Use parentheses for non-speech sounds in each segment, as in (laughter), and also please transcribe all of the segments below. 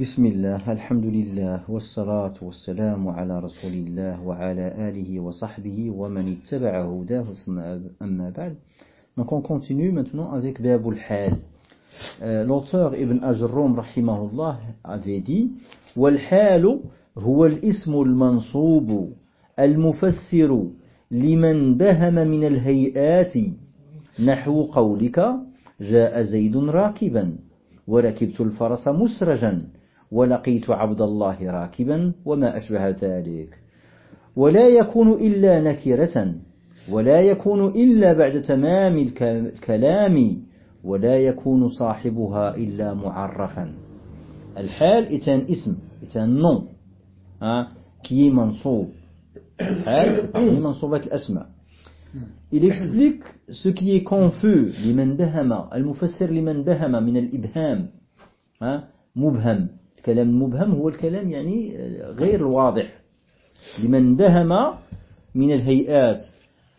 بسم الله الحمد لله والصلاة والسلام على رسول الله وعلى آله وصحبه ومن اتبع هداه ثم أما بعد Donc on continue maintenant avec Babul Hal. Euh, L'auteur Ibn Ajrum rahimahullah avait dit والحال هو الاسم المنصوب المفسر لمن بهم من الهيئات نحو قولك جاء زيد راكبا وركبت الفرس مسرجا ولقيت عبد الله راكبا وما أشبه ذلك ولا يكون إلا نكرة ولا يكون إلا بعد تمام الكلام ولا يكون صاحبها إلا معرفا الحال un nom hein, qui est mansoub. الحال parmi mansoubat al-asma. Il explique ce qui est confus, لمن بهم, المفسر لمن بهم من الإبهام, مبهم. الكلام المبهم هو الكلام يعني غير الواضح لمن بهم من الهيئات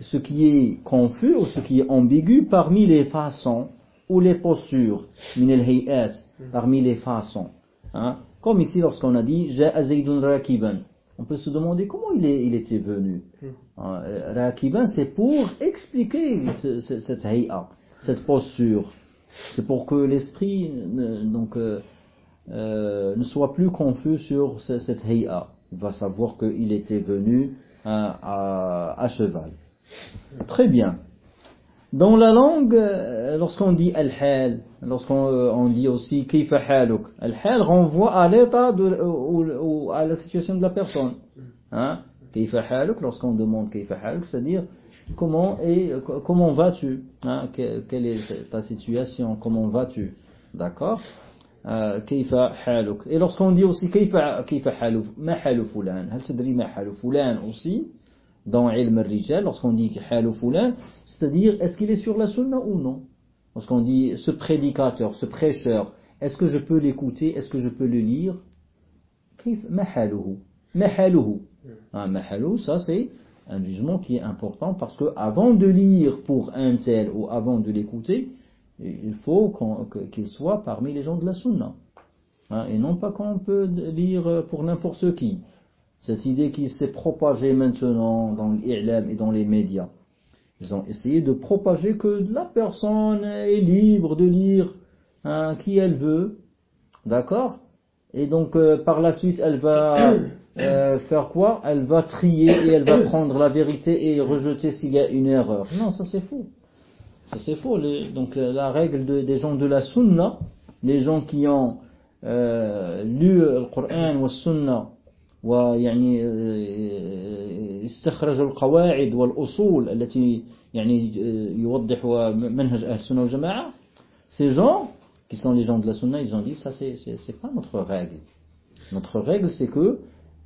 ce qui est confus ou ce qui est ambigu parmi les façons ou les postures من الهيئات parmi les façons hein? comme ici lorsqu'on a dit جاء زيد راكبا on peut se demander comment il, est, il était venu hein? rakiban c'est pour expliquer ce, ce, cette hay'a cette posture c'est pour que l'esprit donc euh, euh, ne soit plus confus sur cette hay'a. Il va savoir qu'il était venu à, à, cheval. Très bien. Dans la langue, lorsqu'on dit al-hal, lorsqu'on on dit aussi kayfa haluk, al-hal renvoie à l'état ou, ou, à la situation de la personne. Hein? Kayfa haluk, lorsqu'on demande kayfa haluk, c'est-à-dire comment comment vas-tu? Hein? Quelle est ta situation? Comment vas-tu? D'accord? كيف حالك et lorsqu'on dit aussi كيف كيف حال ما حال فلان هل تدري ما حال فلان aussi dans علم الرجال lorsqu'on dit حال فلان c'est-à-dire est-ce qu'il est sur la sunna ou non lorsqu'on dit ce prédicateur ce prêcheur est-ce que je peux l'écouter est-ce que je peux le lire كيف ما حاله ما حاله ah, ما حاله ça c'est un jugement qui est important parce que avant de lire pour un tel ou avant de l'écouter il faut qu'il soit parmi les gens de la sunna. Hein, et non pas qu'on peut lire pour n'importe qui. Cette idée qui s'est propagée maintenant dans l'I'lam et dans les médias. Ils ont essayé de propager que la personne est libre de lire hein, qui elle veut. D'accord? Et donc euh, par la suite, elle va (coughs) euh, faire quoi? Elle va trier et elle va prendre la vérité et rejeter s'il y a une erreur. Non, ça c'est faux. Ça c'est faux. Les, donc la règle de, des gens de la sunna, les gens qui ont euh, lu le Coran ou sunna ويعني استخرج القواعد والأصول التي يعني يوضح منهج أهل السنة والجماعة ces gens qui sont les gens de la sunna ils ont dit ça c'est c'est pas notre règle notre règle c'est que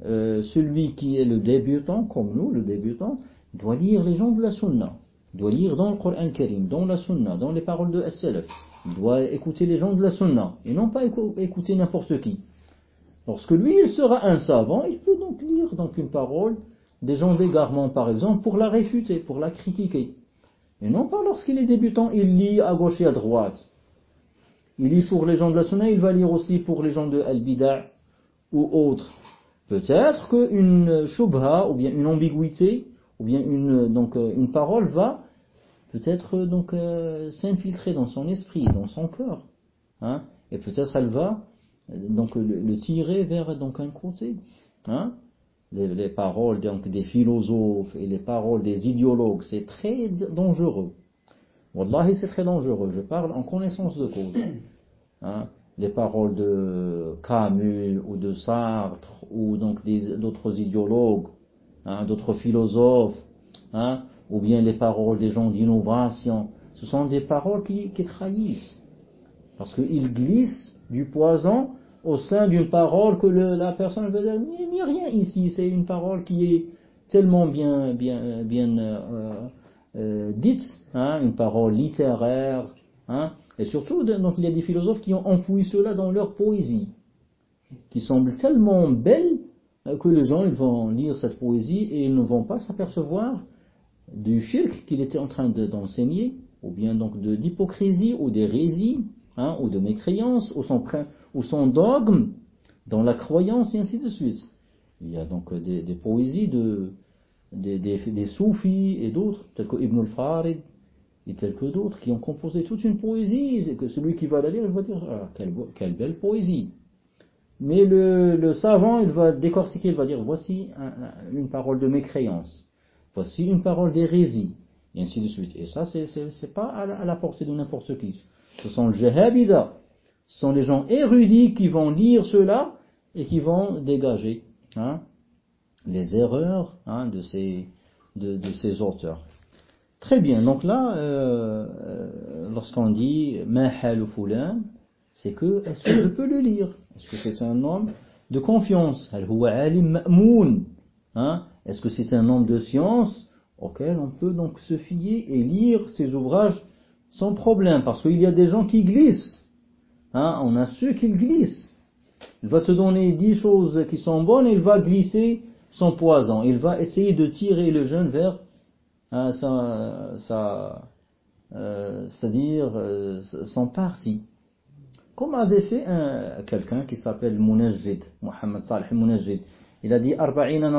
euh, celui qui est le débutant comme nous le débutant doit lire les gens de la sunna doit lire dans le Coran Karim, dans la Sunna, dans les paroles de As-Salaf. Il doit écouter les gens de la Sunna et non pas écouter n'importe qui. Lorsque lui, il sera un savant, il peut donc lire donc une parole des gens d'égarement, par exemple, pour la réfuter, pour la critiquer. Et non pas lorsqu'il est débutant, il lit à gauche et à droite. Il lit pour les gens de la Sunna, il va lire aussi pour les gens de Al-Bida' ou autres. Peut-être qu'une shubha, ou bien une ambiguïté, ou bien une, une parole va peut-être donc euh, s'infiltrer dans son esprit, dans son cœur, hein, et peut-être elle va donc le, tirer vers donc un côté, hein. Les, les, paroles donc des philosophes et les paroles des idéologues, c'est très dangereux. Wallahi, c'est très dangereux. Je parle en connaissance de cause. Hein. Les paroles de Camus ou de Sartre ou donc d'autres idéologues, hein, d'autres philosophes, hein, ou bien les paroles des gens d'innovation, ce sont des paroles qui, trahissent. Parce qu'ils glissent du poison au sein d'une parole que la personne va dire, il n'y a rien ici, c'est une parole qui est tellement bien, bien, bien euh, euh, dite, hein, une parole littéraire, hein, et surtout, donc il y a des philosophes qui ont enfoui cela dans leur poésie, qui semble tellement belle que les gens vont lire cette poésie et ils ne vont pas s'apercevoir du shirk qu'il était en train d'enseigner, ou bien donc d'hypocrisie, ou d'hérésie, hein, ou de mécréance, ou son, ou son dogme, dans la croyance et ainsi de suite. Il y a donc des, des poésies de, des, des, des soufis et d'autres, tels que Ibn al-Farid et tels que d'autres, qui ont composé toute une poésie, et que celui qui va la lire, il va dire, ah, quelle, quelle belle poésie. Mais le, le, savant, il va décortiquer, il va dire, voici un, une parole de mécréance, voici une parole d'hérésie, et ainsi de suite. Et ça, c'est pas à la, à la portée de n'importe qui. Ce sont le jahabida, ce sont les gens érudits qui vont lire cela et qui vont dégager hein, les erreurs hein, de, ces, auteurs. Très bien, donc là, euh, euh lorsqu'on dit mahal c'est que est-ce que je peux le lire? Est-ce que c'est un homme de confiance? Hein? Est-ce que c'est un homme de science auquel on peut donc se fier et lire ses ouvrages sans problème? Parce qu'il y a des gens qui glissent. Hein on a ceux qui glissent. Il va te donner dix choses qui sont bonnes, il va glisser son poison. Il va essayer de tirer le jeune vers hein, sa, sa euh, c'est-à-dire euh, son parti. Comme avait fait quelqu'un qui s'appelle Munajjid, Mohamed Salih Munajjid. Il a dit Arba'ina.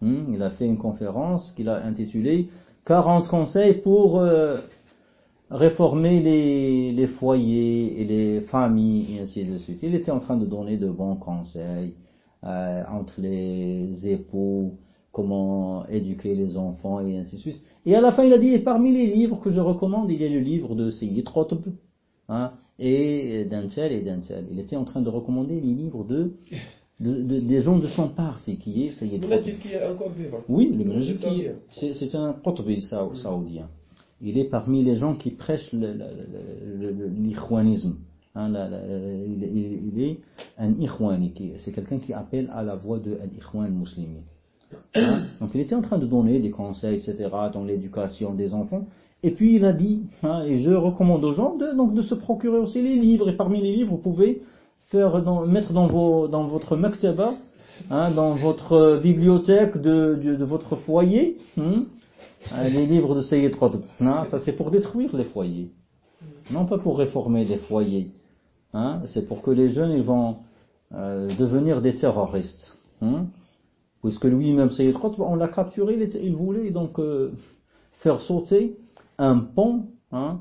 Hmm? Il a fait une conférence qu'il a intitulée 40 conseils pour euh, réformer les, foyers et les familles et ainsi de suite. Il était en train de donner de bons conseils euh, entre les époux, comment éduquer les enfants et ainsi de suite. Et à la fin, il a dit, parmi les livres que je recommande, il y a le livre de Sayyid Khotb, hein, et d'un tel et d'un tel. Il était en train de recommander les livres de, de, de des gens de son part, c'est qui est Sayyid Khotb. qui est encore vivant. Oui, le qui c'est un Qutbi saoudien. Il est parmi les gens qui prêchent l'ikhwanisme. Hein, il, il, est un ikhwani, c'est quelqu'un qui appelle à la voix de l'ikhwan musulman. Hein? Donc il était en train de donner des conseils, etc., dans l'éducation des enfants. Et puis il a dit, hein, et je recommande aux gens de, donc, de se procurer aussi les livres. Et parmi les livres, vous pouvez faire mettre dans, vos, dans votre maktaba, hein, dans votre bibliothèque de, de, de votre foyer, hein, les livres de Sayyid Qutb. Hein, ça c'est pour détruire les foyers. Non pas pour réformer les foyers. Hein, c'est pour que les jeunes ils vont euh, devenir des terroristes. Hein. Puisque lui-même, Sayyid Qutb, on l'a capturé, il voulait donc euh, faire sauter un pont hein,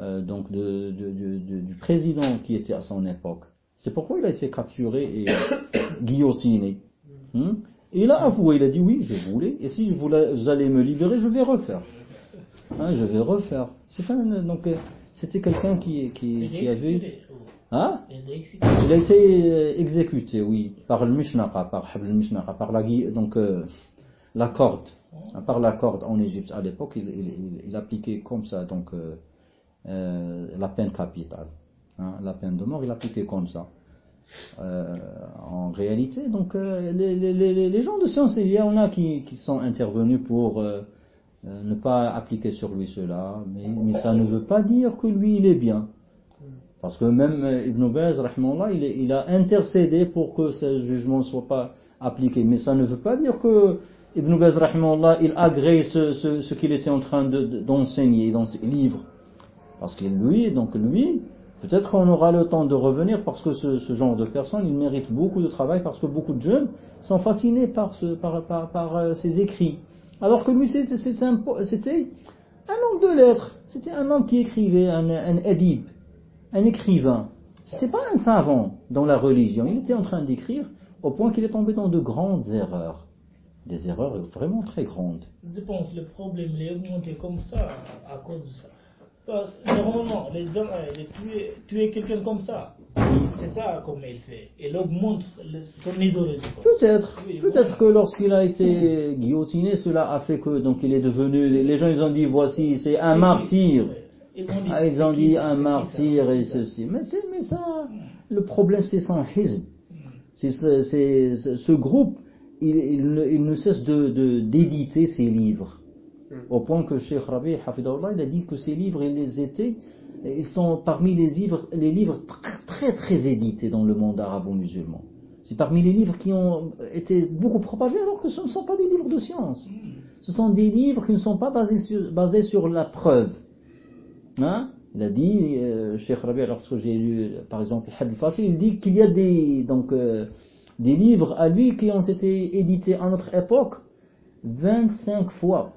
euh, donc de, de, de, du président qui était à son époque. C'est pourquoi il a été capturé et (coughs) guillotiné. Hein. Et il a avoué, il a dit oui, je voulais, et si vous, allez me libérer, je vais refaire. Hein, je vais refaire. C'est un, donc euh, c'était quelqu'un qui, qui, qui avait Hein? Il a été euh, exécuté, oui, par le Mishnaqa, par par la, donc, euh, la corde. Par la corde en Égypte à l'époque, il, appliquait comme ça donc euh, euh, la peine capitale. Hein, la peine de mort, il appliquait comme ça. Euh, en réalité, donc les, gens de science, il y en a qui, sont intervenus pour ne pas appliquer sur lui cela, mais, ça ne veut pas dire que lui il est bien. Parce que même Ibn Baz, il, il a intercédé pour que ce jugement ne soit pas appliqué. Mais ça ne veut pas dire que Ibn Baz, il agrée ce, ce, qu'il était en train d'enseigner de, dans ses livres. Parce que lui, donc lui, peut-être qu'on aura le temps de revenir parce que ce, ce, genre de personne, il mérite beaucoup de travail parce que beaucoup de jeunes sont fascinés par, par euh, ses écrits. Alors que lui, c'était un, homme de lettres, c'était un homme qui écrivait, un, un un écrivain. C'était pas un savant dans la religion. Il était en train d'écrire au point qu'il est tombé dans de grandes erreurs. Des erreurs vraiment très grandes. Je pense que le problème est augmenté comme ça à cause de ça. Parce que normalement, les hommes, euh, tuer, tuer quelqu'un comme ça, c'est ça comme il fait. Il augmente son idéologie. Peut-être. Peut-être que lorsqu'il a été guillotiné, cela a fait que donc il est devenu. Les gens ils ont dit voici c'est un martyr. Ah, ils ont dit un martyr et ceci. Mais, mais ça, le problème c'est son hizb. C'est ce, ce, groupe, il, il, ne cesse de d'éditer ses livres. Au point que Cheikh Rabi Hafidullah, il a dit que ces livres, ils les étaient, ils sont parmi les livres, les livres très très édités dans le monde arabo-musulman. C'est parmi les livres qui ont été beaucoup propagés alors que ce ne sont pas des livres de science. Ce sont des livres qui ne sont pas basés sur, basés sur la preuve. Hein? Il a dit, euh, Cheikh Rabi, lorsque j'ai lu par exemple Had il dit qu'il y a des, donc, euh, des livres à lui qui ont été édités à notre époque 25 fois.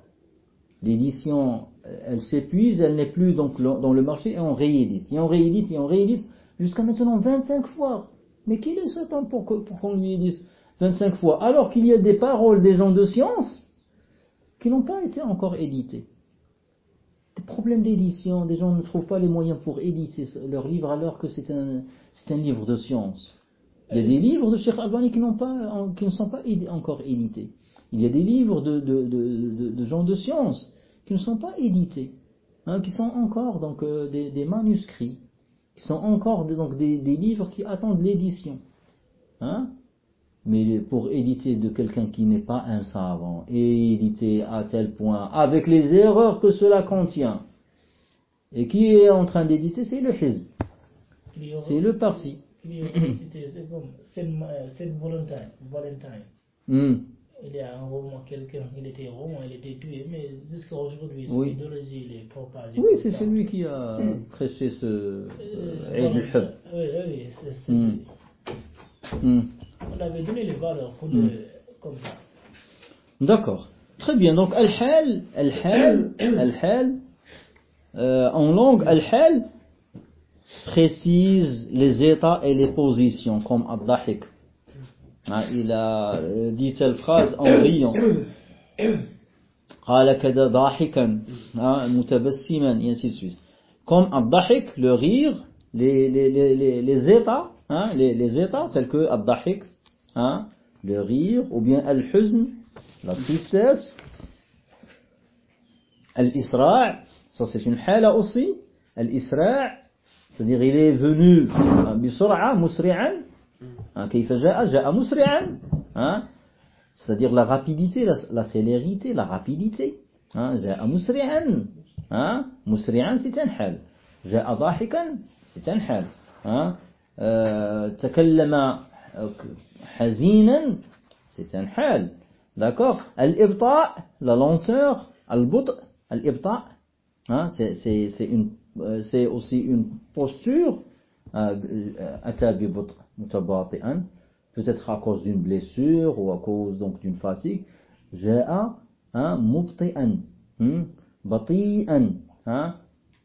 L'édition, elle s'épuise, elle n'est plus donc dans le marché et on réédite. Et on réédite et on réédite jusqu'à maintenant 25 fois. Mais qui est ce temps pour qu'on lui dise 25 fois? Alors qu'il y a des paroles des gens de science qui n'ont pas été encore éditées. Des problèmes d'édition, des gens ne trouvent pas les moyens pour éditer leur livre alors que c'est un livre de science. Il y a des livres de Cheikh Albani qui, pas, qui ne sont pas encore édités. Il y a des livres de, de, de, de gens de science qui ne sont pas édités, hein, qui sont encore donc euh, des, des, manuscrits, qui sont encore donc des, des livres qui attendent l'édition. Hein. Mais pour éditer de quelqu'un qui n'est pas un savant, et éditer à tel point, avec les erreurs que cela contient, et qui est en train d'éditer, c'est le hizb. C'est le parsi. C'est Valentine. Hmm. Il y a un roman, quelqu'un, il était roman, il était tué, mais jusqu'à aujourd'hui, oui. l'idéologie, il est propagée. Oui, c'est celui qui a prêché ce euh, du Oui, oui, c'est mm. mm. On avait donné les valeurs pour mm. le, comme ça. D'accord. Très bien. Donc, al-hal, al-hal, (coughs) al-hal, euh, en langue, al-hal précise les états et les positions, comme ad-dahik. Hein, il a euh, dit telle phrase en riant. قال كذا ضاحكا متبسما et ainsi de suite. Comme الضحك, le rire, les, les, les, les états, hein, les, les états tels que الضحك, hein, le rire, ou bien al-huzn, la tristesse, al-isra' ça c'est une hala aussi, al-isra' c'est-à-dire il est venu بسرعة مسرعا كيف جاء جاء مسرعا c'est-à-dire la rapidité la, la célérité la rapidité جاء مسرعا مسرعا c'est un حال جاء ضاحكا c'est un حال تكلم حزينا c'est un حال d'accord الإبطاء la lenteur البطء الإبطاء c'est une Euh, c'est aussi une posture euh, euh, peut-être à cause d'une blessure ou à cause donc d'une fatigue. Ja'a hein, mubti'an hmm, bati'an hein,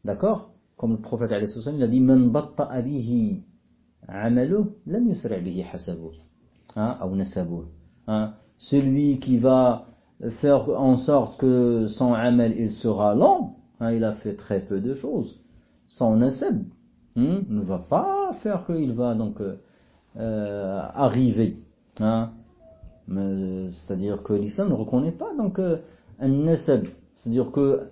d'accord? Comme le prophète a dit hein, ou celui qui va faire en sorte que son amal il sera long lent il a fait très peu de choses son nasab hmm, ne va pas faire qu'il va donc euh, euh, arriver. Hein. C'est-à-dire que l'islam ne reconnaît pas donc euh, un nasab. C'est-à-dire que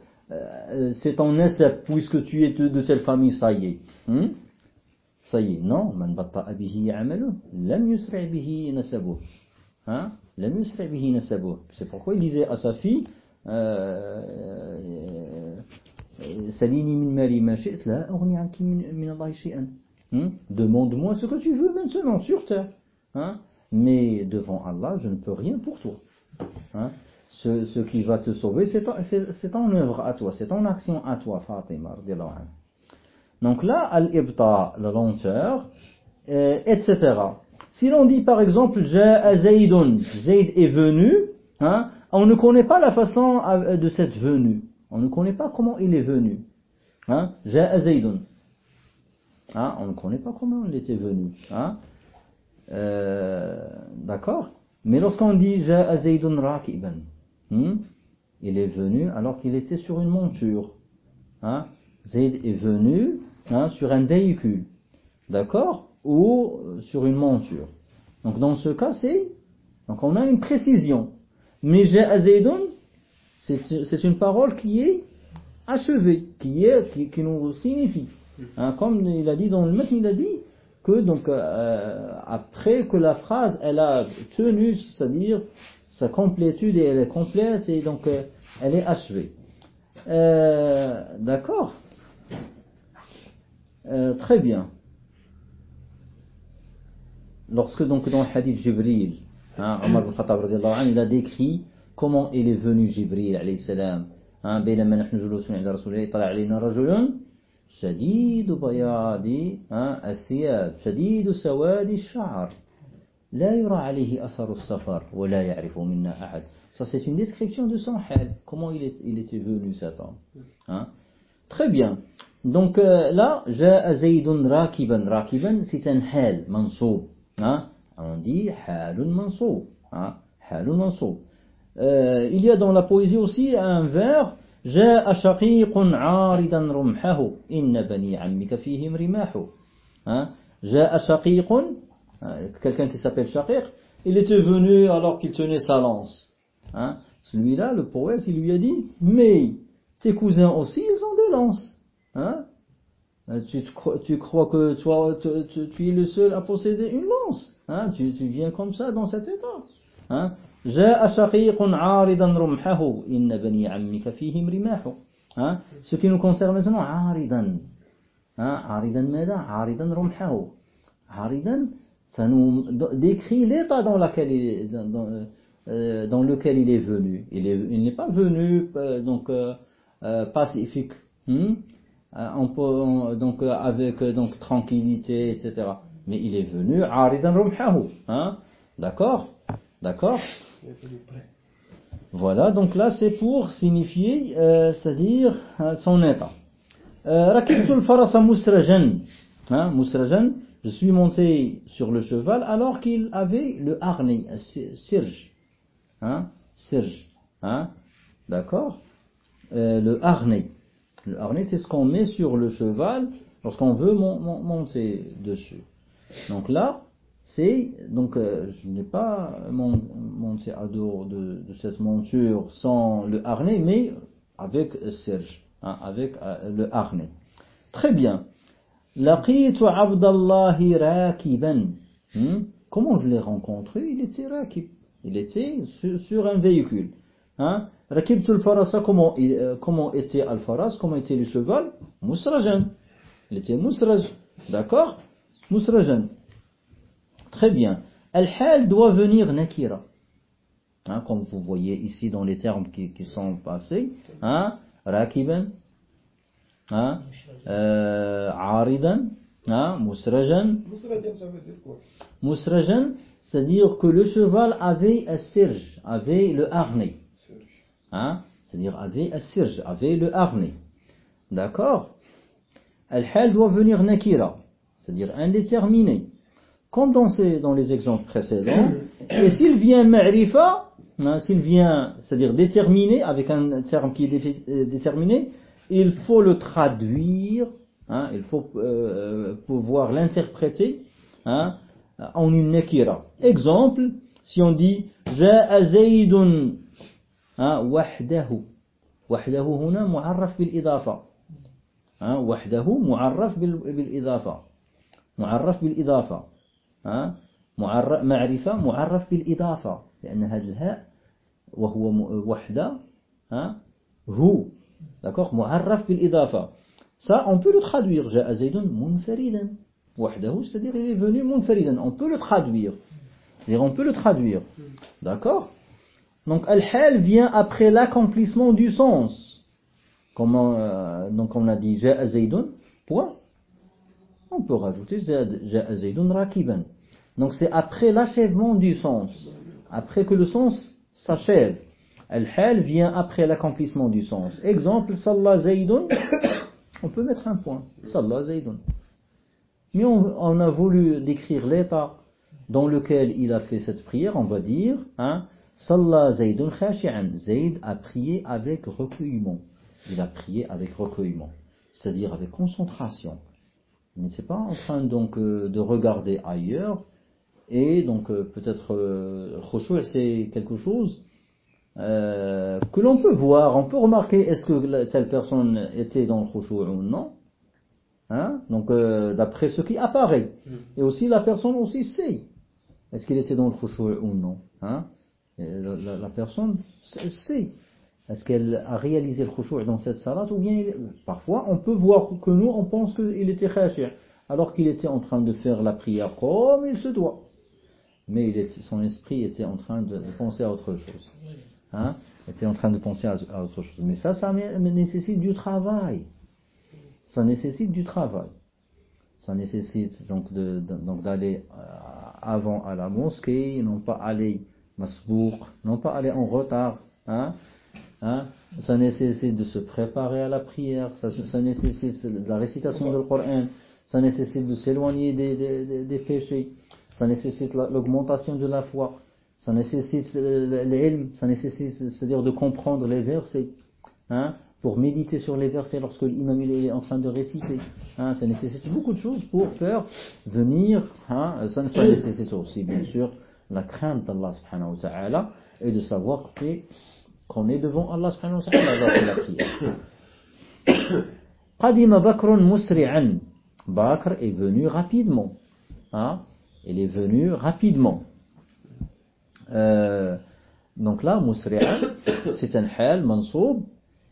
c'est ton nasab puisque tu es de, telle famille, ça y est. Hmm. Ça y est, non. Man amalu, lam yusri' bihi nasabu. Hein? C'est pourquoi il disait à sa fille, Demande-moi ce que tu veux maintenant sur terre. Hein? Mais devant Allah, je ne peux rien pour toi. Hein? Ce, qui va te sauver, c'est ton, œuvre à toi, c'est ton action à toi, Fatima. Donc là, al-ibta, la lenteur, euh, etc. Si l'on dit par exemple, Zaydun, Zayd est venu, hein, on ne connaît pas la façon de cette venue. On ne connaît pas comment il est venu. Hein? Hein? On ne connaît pas comment il était venu. Hein? Euh, D'accord Mais lorsqu'on dit Ja'a Zaydun rakiban, hmm? il est venu alors qu'il était sur une monture. Hein? Zayd est venu hein, sur un véhicule. D'accord? Ou sur une monture. Donc dans ce cas, c'est. Donc on a une précision. Mais Ja'a Zaydun, c'est une parole qui est achevée, qui, est, qui, nous signifie. Hein, comme il a dit dans le matin, il a dit que donc euh, après que la phrase elle a tenu, c'est-à-dire sa complétude et elle est complète et donc euh, elle est achevée. Euh, d'accord Très bien. Lorsque donc dans le hadith Jibril, hein, Omar ibn Khattab il a décrit comment il est venu Jibril alayhi salam بينما نحن جلوس عند رسول الله طلع علينا رجل شديد بياض الثياب شديد سواد الشعر لا يرى عليه أثر السفر ولا يعرف منا أحد Ça, c'est une description de son hal. Comment il, est, il était venu, cet homme. Très bien. Donc euh, là, جاء زيد راكبا. راكبا, c'est un hal, منصوب. Hein? On dit حال منصوب. Hein? حال منصوب. Euh, il y a dans la poésie aussi un vers جاء شقيق عارضا رمحه إن بني عمك فيهم رماح hein? جاء شقيق quelqu'un qui s'appelle Shaqiq il était venu alors qu'il tenait sa lance Hein? Celui-là, le poète, il lui a dit, mais tes cousins aussi, ils ont des lances. Hein? Euh, tu, tu, crois que toi, tu, tu, es le seul à posséder une lance. Hein? Tu, tu viens comme ça dans cet état. Hein? جاء شقيق عارضا رمحه إن بني عمك فيهم رماح hein? Ce qui nous concerne maintenant, عارضا hein? عارضا ماذا؟ عارضا رمحه عارضا ça nous décrit l'état dans lequel dans, dans, euh, dans lequel il est venu. Il n'est il pas venu euh, donc euh, euh pacifique, hmm? on peut, donc avec donc tranquillité, etc. Mais il est venu aridan rumhahu, hein? D'accord, d'accord. Voilà, donc là c'est pour signifier, c'est-à-dire son état. Rakibtul farasa musrajan, hein, musrajan. Je suis monté sur le cheval alors qu'il avait le harnais, sirge. Hein. Hein D'accord euh, Le harnais. Le harnais, c'est ce qu'on met sur le cheval lorsqu'on veut monter dessus. Donc là, c'est donc euh, je n'ai pas monté à dos de, cette monture sans le harnais, mais avec Serge, hein, avec euh, le harnais. Très bien. Laqitu Abdallahi rakiban. Hmm? Comment je l'ai rencontré? Il était rakib. Il était sur, un véhicule. Hein? Rakibtul farasa, comment, euh, comment était al-faras, comment était le cheval? Mousrajan. Il était mousraj. D'accord? Mousrajan. Très bien. Al-hal doit venir nakira. Hein, comme vous voyez ici dans les termes qui, qui sont passés. Hein? Rakiban. Hein? Euh, aridan. Hein? Mousrajan. Mousrajan, ça veut dire quoi? Mousrajan, c'est-à-dire que le cheval avait un serge, avait le harnais. Hein? C'est-à-dire avait un serge, avait le harnais. D'accord? Al-hal doit venir nakira, c'est-à-dire indéterminé comme dans, ces, dans les exemples précédents. (coughs) Et s'il vient ma'rifa, hein, s'il vient, c'est-à-dire déterminé, avec un terme qui est euh, déterminé, il faut le traduire, hein, il faut euh, pouvoir l'interpréter hein, en une nekira. Exemple, si on dit Ja'a Zaydun hein, wahdahu. Wahdahu huna mu'arraf bil idafa. Wahdahu mu'arraf bil idafa. Mu'arraf bil idafa. معرفة معرف بالإضافة لأن هذا الهاء وهو وحده هو d'accord معرف بالإضافة ça on peut le traduire جاء زيد منفردا c'est-à-dire il est venu munfaridan. On peut le traduire. C'est-à-dire on peut le traduire. D'accord Donc al-hal vient après l'accomplissement du sens. Comment, euh, donc on a dit ja'a zaydun, point. On peut rajouter ja'a zaydun rakiban. Donc c'est après l'achèvement du sens. Après que le sens s'achève. Al-hal vient après l'accomplissement du sens. Exemple, salla zaydun. (coughs) On peut mettre un point. Salla zaydun. Mais on, a voulu décrire l'état dans lequel il a fait cette prière, on va dire, hein, Salla Zaydun khashi'an. Zayd a prié avec recueillement. Il a prié avec recueillement. C'est-à-dire avec concentration. Il n'était pas en train donc euh, de regarder ailleurs. Et donc euh, peut-être euh, c'est quelque chose euh, que l'on peut voir, on peut remarquer est-ce que telle personne était dans le khushu' ou non. Hein? Donc, euh, d'après ce qui apparaît. Mm. Et aussi, la personne aussi sait. Est-ce qu'il était dans le khushu' ou non hein? la, la, personne sait. Est-ce qu'elle a réalisé le khushu' dans cette salat ou bien parfois on peut voir que nous on pense qu'il était khashi' alors qu'il était en train de faire la prière comme il se doit. Mais il son esprit était en train de penser à autre chose. Hein? était en train de penser à, à autre chose. Mais ça, ça nécessite du travail ça nécessite du travail. Ça nécessite donc de, donc d'aller euh, avant à la mosquée, non pas aller masbouk, non pas aller en retard. Hein, hein, ça nécessite de se préparer à la prière, ça, ça nécessite de la récitation du Coran, ça nécessite de s'éloigner des, des, des, péchés, ça nécessite l'augmentation de la foi, ça nécessite l'ilm, ça nécessite, c'est-à-dire de comprendre les versets. Hein, pour méditer sur les versets lorsque l'imam est en train de réciter. Hein, ça nécessite beaucoup de choses pour faire venir, hein, ça, nécessite aussi bien sûr la crainte d'Allah subhanahu wa ta'ala et de savoir qu'on est devant Allah subhanahu wa ta'ala lors. (coughs) Qadima Bakrun musri'an. Bakr est venu rapidement. Hein, il est venu rapidement. Euh, donc là, musri'an, (coughs) c'est un hal mansoub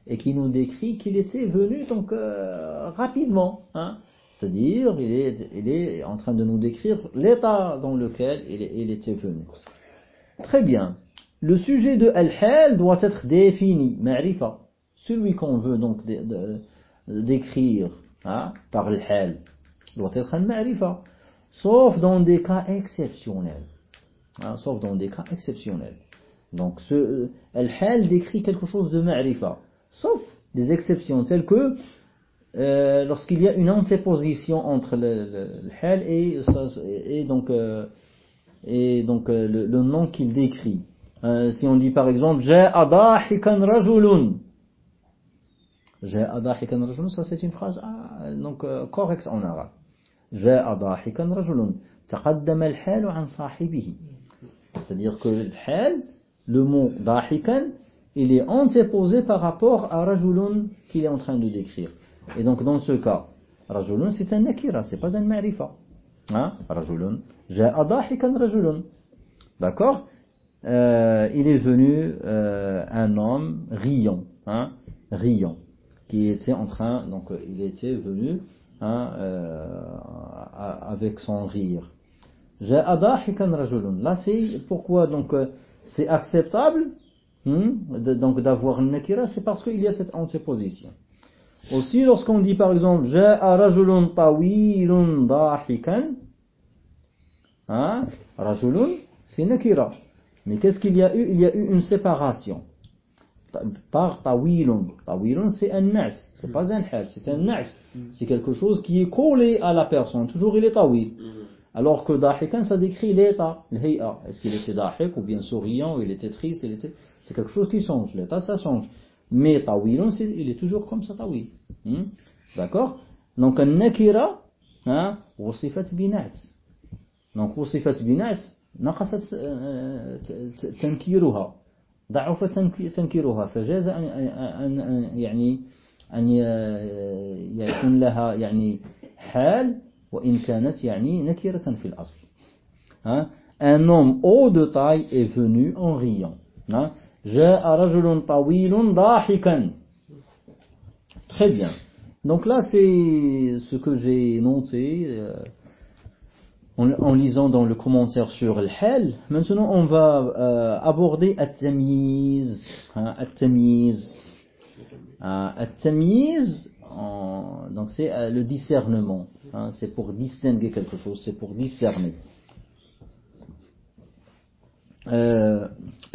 et qui nous décrit qu'il était venu donc euh, rapidement. Hein. C'est-à-dire, il est, en train de nous décrire l'état dans lequel il, il, était venu. Très bien. Le sujet de al-hal doit être défini, ma'rifa. Celui qu'on veut donc décrire hein, par al-hal doit être un ma'rifa. Sauf dans des cas exceptionnels. Hein, sauf dans des cas exceptionnels. Donc, ce, al-hal décrit quelque chose de ma'rifa sauf des exceptions telles que euh, lorsqu'il y a une antéposition entre le, hal et, et, donc, euh, et donc euh, le, nom qu'il décrit. Euh, si on dit par exemple Ja'a dahikan rajulun. Ja'a dahikan rajulun, ça c'est une phrase ah, donc euh, correcte en arabe. Ja'a dahikan rajulun. تقدم الحال عن صاحبه. C'est-à-dire que le hal, le mot dahikan, il est antéposé par rapport à Rajulun qu'il est en train de décrire. Et donc dans ce cas, Rajulun c'est un nakira, c'est pas un marifa. Hein? Rajulun, ja'a dahikan Rajulun. D'accord euh, Il est venu euh, un homme riant, hein? riant, qui était en train, donc il était venu hein, euh, avec son rire. Là c'est pourquoi donc euh, c'est acceptable Hmm? donc d'avoir une nakira, c'est parce qu'il y a cette antéposition. Aussi, lorsqu'on dit par exemple, Ja'a rajulun tawilun dahikan, hein? rajulun, c'est nakira. Mais qu'est-ce qu'il y a eu? Il y a eu une séparation Par tawilun. Tawilun, c'est un nas, c'est pas un hal, c'est un nas. C'est quelque chose qui est collé à la personne. Toujours il est tawil. Alors que dahikan, ça décrit l'état, l'hay'a. Est-ce qu'il était dahik ou bien souriant, ou il était triste, il était... C'est quelque chose qui change, l'état ça change. Mais tawilun, il est toujours comme ça, tawil. Hmm? D'accord Donc un nakira, hein, وصفت بنعت. Donc وصفت بنعت نقصت تنكيرها ضعف تنكيرها فجاز أن يعني أن يكون لها يعني حال وإن كانت يعني نكرة في الأصل. ها؟ Un homme haut de taille est venu en riant. جاء رجل طويل ضاحكا. Très bien. Donc là c'est ce que j'ai noté euh, en, lisant dans le commentaire sur le maintenant on va euh, aborder at-tamiz hein? at-tamiz donc c'est euh, le discernement. Hein, c'est pour distinguer quelque chose, c'est pour discerner. Euh,